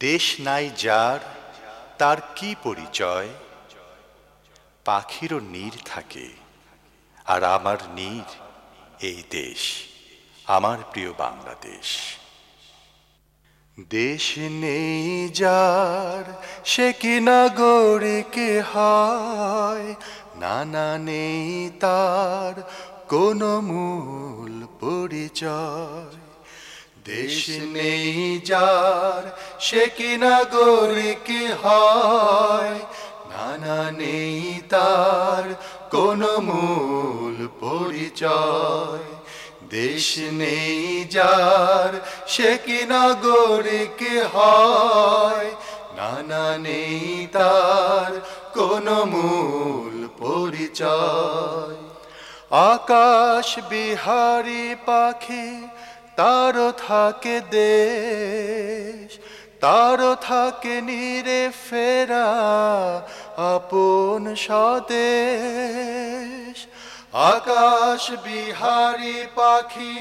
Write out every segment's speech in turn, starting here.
দেশ নাই যার, তার কি পরিচয়? পাখিরও নীর থাকে, আর আমার নীর এই দেশ, আমার প্রিয় বাংলাদেশ। দেশ নেই যার, সে কি নাগরিকে হয়? নানা নেই তার, কোনো মূল পরিচয়। দেশ নেই যার সে কি নাগরিক হয়? নানা নেই তার কোনো মূল পরিচয়। দেশ নেই যার সে কি নাগরিক হয়? নানা নেই তার কোনো মূল পরিচয়। আকাশ বিহারী পাখি তারও থাকে দেশ, তারও থাকে নিরে ফেরা আপন স্বদেশ। আকাশ বিহারী পাখি,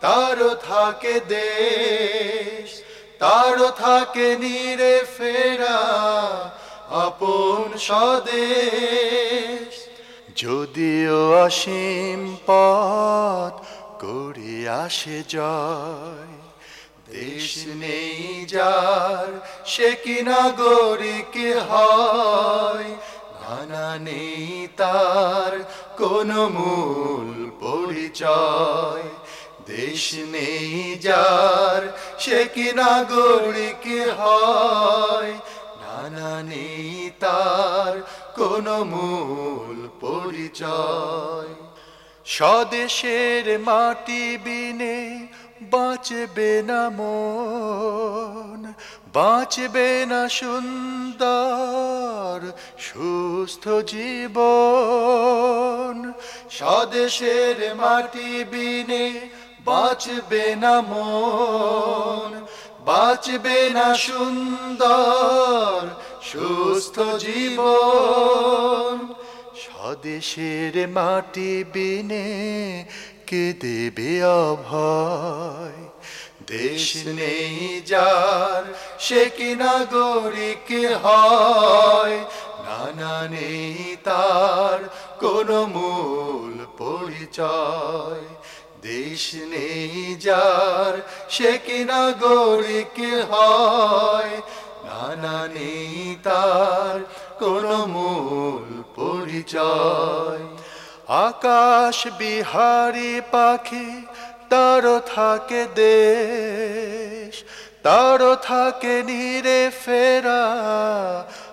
তারও থাকে দেশ, তারও থাকে নিরে ফেরা আপন স্বদেশ। যদিও অসীম পথ করে আসে জয়। দেশ নেই যার, সে কি নাগরিক হয়? নানা নেই তার, কোনো মূল পরিচয়। দেশ নেই যার, সে কি নাগরিক হয়? নানা নেই তার, কোনো মূল পরিচয়। স্বদেশের মাটি বিনে বাঁচবে না মন, বাঁচবে না সুন্দর, সুস্থ জীবন। স্বদেশের মাটি বিনে বাঁচবে না মন, বাঁচবে না সুন্দর, সুস্থ জীবন। স্বদেশের মাটি বিনে কে দেবে অভয়? দেশ নেই যার, সে কি নাগরিক হয়? নানা নেই তার, কোনো মূল পরিচয়। দেশ নেই যার, সে কি নাগরিক হয়? নানা নেই তার, কোনো মূল পরিচয়। আকাশ বিহারি পাখি তার থাকে দেশ। তার থাকে নিরে ফেরা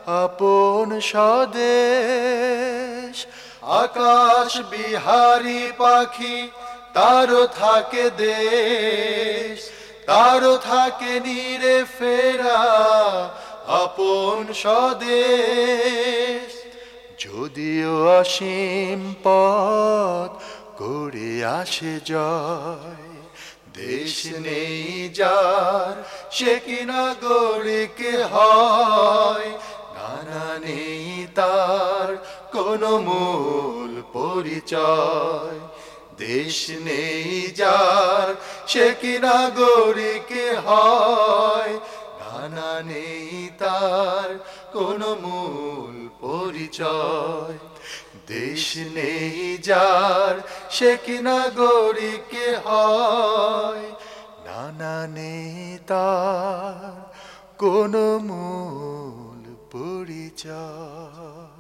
আপন স্বদেশ। আকাশ বিহারী পাখি, তারও থাকে দেশ। তারও থাকে নিরে ফেরা আপন স্বদেশ। যদিও অসীম পথ করে আসে জয়, দেশ নেই যার, সে কি নাগরিক হয়। নানা নেই তার কোনো মূল পরিচয়। দেশ নেই যার, সে কি নাগরিক হয়। নানা নেই তার কোন মূল পরিচয়। দেশ নেই যার, সে কি নাগরিক হয়। নানা নেই তার কোন মূল পরিচয়।